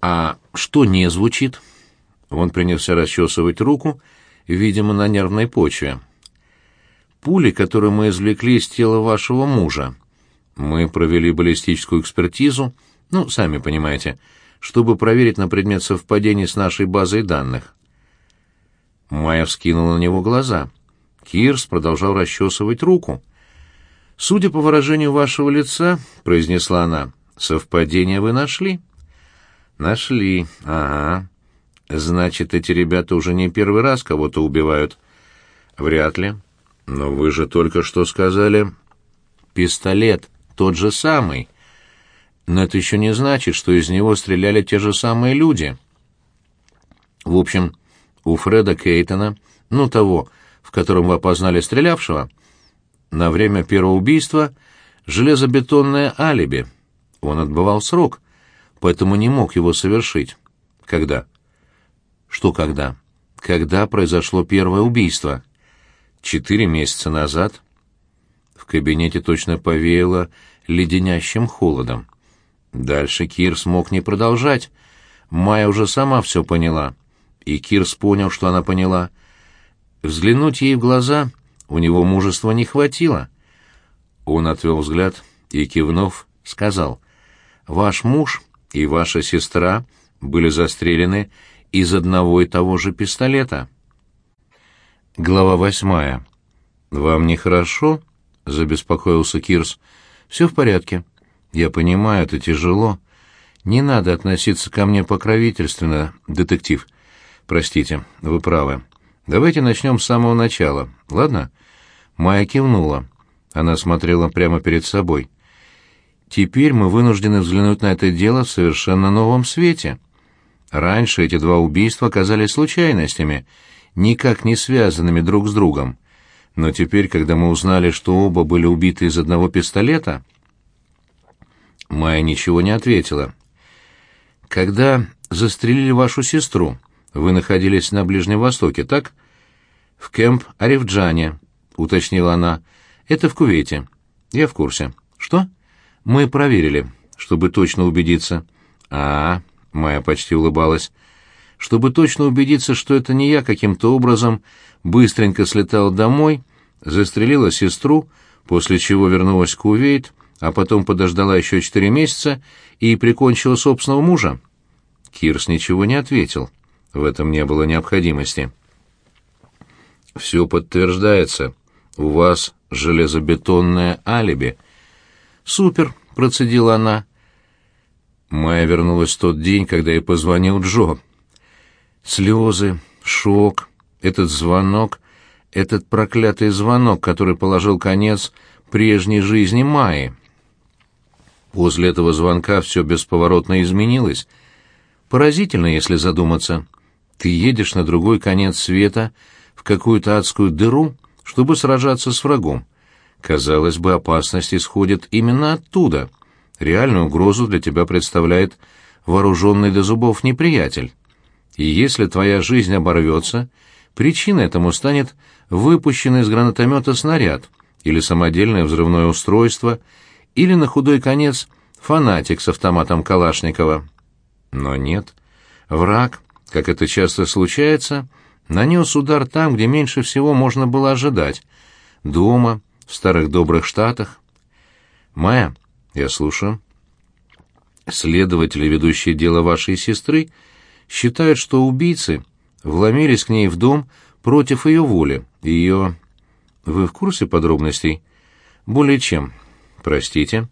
А что не звучит? Он принялся расчесывать руку, видимо, на нервной почве. Пули, которые мы извлекли из тела вашего мужа. Мы провели баллистическую экспертизу, ну, сами понимаете, чтобы проверить на предмет совпадений с нашей базой данных. Майя вскинула на него глаза. Кирс продолжал расчесывать руку. «Судя по выражению вашего лица, — произнесла она, — совпадение вы нашли?» «Нашли, ага. Значит, эти ребята уже не первый раз кого-то убивают?» «Вряд ли. Но вы же только что сказали...» «Пистолет, тот же самый. Но это еще не значит, что из него стреляли те же самые люди». В общем, у Фреда Кейтона, ну того, в котором вы опознали стрелявшего, на время первого убийства железобетонное алиби. Он отбывал срок, поэтому не мог его совершить. Когда? Что когда? Когда произошло первое убийство? Четыре месяца назад. В кабинете точно повеяло леденящим холодом. Дальше Кир смог не продолжать. Майя уже сама все поняла и Кирс понял, что она поняла. Взглянуть ей в глаза у него мужества не хватило. Он отвел взгляд и, кивнув, сказал, «Ваш муж и ваша сестра были застрелены из одного и того же пистолета». Глава восьмая. «Вам нехорошо?» — забеспокоился Кирс. «Все в порядке. Я понимаю, это тяжело. Не надо относиться ко мне покровительственно, детектив». Простите, вы правы. Давайте начнем с самого начала, ладно? Майя кивнула. Она смотрела прямо перед собой. Теперь мы вынуждены взглянуть на это дело в совершенно новом свете. Раньше эти два убийства казались случайностями, никак не связанными друг с другом. Но теперь, когда мы узнали, что оба были убиты из одного пистолета, Майя ничего не ответила. Когда застрелили вашу сестру, вы находились на Ближнем Востоке, так? В кемп Арифджане, уточнила она. Это в Кувейте. Я в курсе. Что? Мы проверили, чтобы точно убедиться. А, Майя почти улыбалась. Чтобы точно убедиться, что это не я каким-то образом быстренько слетала домой, застрелила сестру, после чего вернулась в Кувейт, а потом подождала еще четыре месяца и прикончила собственного мужа. Кирс ничего не ответил. В этом не было необходимости. «Все подтверждается. У вас железобетонное алиби». «Супер», — процедила она. Майя вернулась в тот день, когда я позвонил Джо. Слезы, шок, этот звонок, этот проклятый звонок, который положил конец прежней жизни Майи. После этого звонка все бесповоротно изменилось. Поразительно, если задуматься. Ты едешь на другой конец света, в какую-то адскую дыру, чтобы сражаться с врагом. Казалось бы, опасность исходит именно оттуда. Реальную угрозу для тебя представляет вооруженный до зубов неприятель. И если твоя жизнь оборвется, причиной этому станет выпущенный из гранатомета снаряд или самодельное взрывное устройство, или, на худой конец, фанатик с автоматом Калашникова. Но нет. Враг как это часто случается, нанес удар там, где меньше всего можно было ожидать. Дома, в старых добрых штатах. Майя, я слушаю. Следователи, ведущие дело вашей сестры, считают, что убийцы вломились к ней в дом против ее воли. Ее... Вы в курсе подробностей? Более чем. Простите.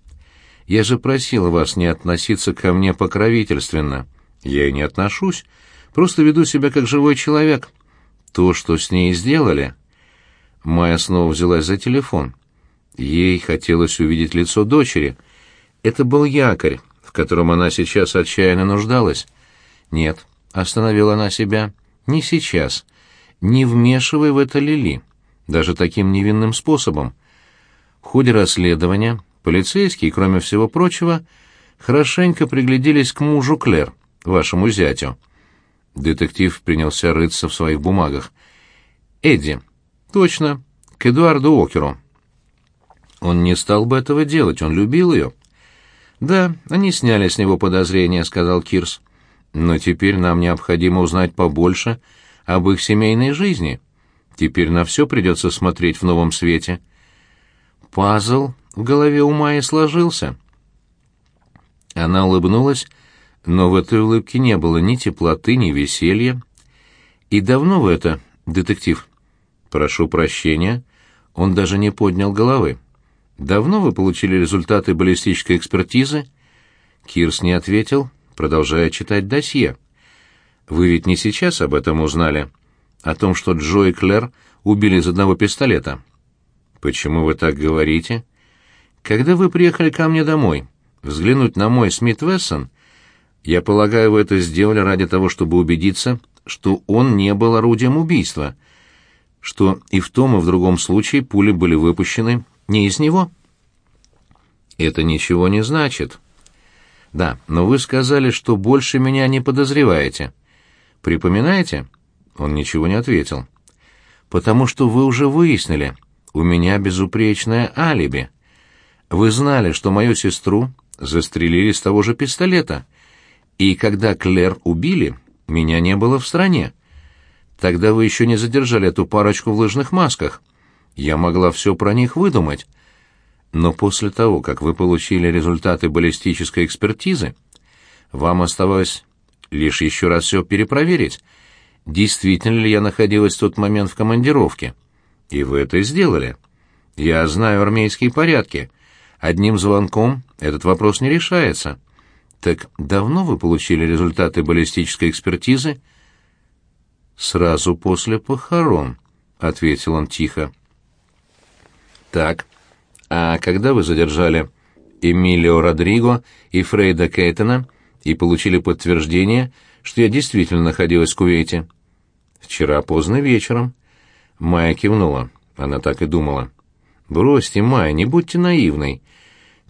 Я же просила вас не относиться ко мне покровительственно. Я и не отношусь. Просто веду себя как живой человек. То, что с ней сделали...» Майя снова взялась за телефон. Ей хотелось увидеть лицо дочери. Это был якорь, в котором она сейчас отчаянно нуждалась. «Нет», — остановила она себя, — «не сейчас. Не вмешивай в это Лили, даже таким невинным способом. В ходе расследования полицейские, кроме всего прочего, хорошенько пригляделись к мужу Клер, вашему зятю. Детектив принялся рыться в своих бумагах. «Эдди. Точно. К Эдуарду Океру». Он не стал бы этого делать, он любил ее. «Да, они сняли с него подозрения», — сказал Кирс. Но теперь нам необходимо узнать побольше об их семейной жизни. Теперь на все придется смотреть в новом свете. Пазл в голове у Майи сложился. Она улыбнулась, но в этой улыбке не было ни теплоты, ни веселья. «И давно вы это, детектив?» «Прошу прощения». Он даже не поднял головы. «Давно вы получили результаты баллистической экспертизы?» Кирс не ответил, продолжая читать досье. «Вы ведь не сейчас об этом узнали? О том, что Джо и Клэр убили из одного пистолета?» «Почему вы так говорите?» «Когда вы приехали ко мне домой, взглянуть на мой Смит Вессон, я полагаю, вы это сделали ради того, чтобы убедиться, что он не был орудием убийства, что и в том, и в другом случае пули были выпущены не из него. Это ничего не значит. Да, но вы сказали, что больше меня не подозреваете. Припоминаете? Он ничего не ответил. Потому что вы уже выяснили, у меня безупречное алиби. Вы знали, что мою сестру застрелили с того же пистолета — и когда Клэр убили, меня не было в стране. Тогда вы еще не задержали эту парочку в лыжных масках. Я могла все про них выдумать. Но после того, как вы получили результаты баллистической экспертизы, вам оставалось лишь еще раз все перепроверить, действительно ли я находилась в тот момент в командировке. И вы это сделали. Я знаю армейские порядки. Одним звонком этот вопрос не решается. Так давно вы получили результаты баллистической экспертизы? Сразу после похорон, ответил он тихо. Так. А когда вы задержали Эмилио Родриго и Фрейда Кейтона и получили подтверждение, что я действительно находилась в Кувейте? Вчера поздно вечером. Майя кивнула. Она так и думала. Бросьте, Майя, не будьте наивной.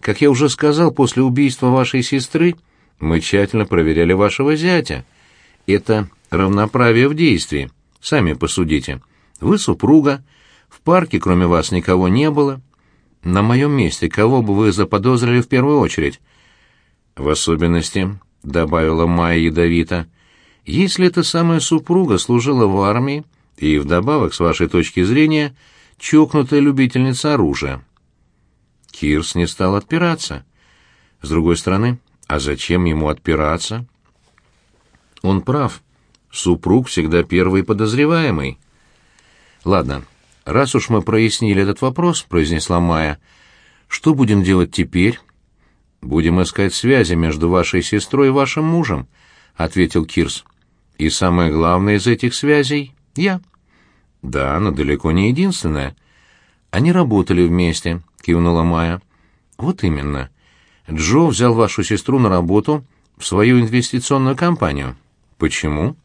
Как я уже сказал, после убийства вашей сестры мы тщательно проверяли вашего зятя. Это равноправие в действии. Сами посудите. Вы супруга, в парке кроме вас никого не было. На моем месте кого бы вы заподозрили в первую очередь? В особенности, — добавила Майя ядовито, — если эта самая супруга служила в армии и вдобавок, с вашей точки зрения, чокнутая любительница оружия. Кирс не стал отпираться. С другой стороны, а зачем ему отпираться? Он прав. Супруг всегда первый подозреваемый. Ладно, раз уж мы прояснили этот вопрос, произнесла Майя, что будем делать теперь? Будем искать связи между вашей сестрой и вашим мужем, ответил Кирс. И самое главное из этих связей — я. Да, но далеко не единственное. Они работали вместе, кивнула Майя. Вот именно. Джо взял вашу сестру на работу в свою инвестиционную компанию. Почему?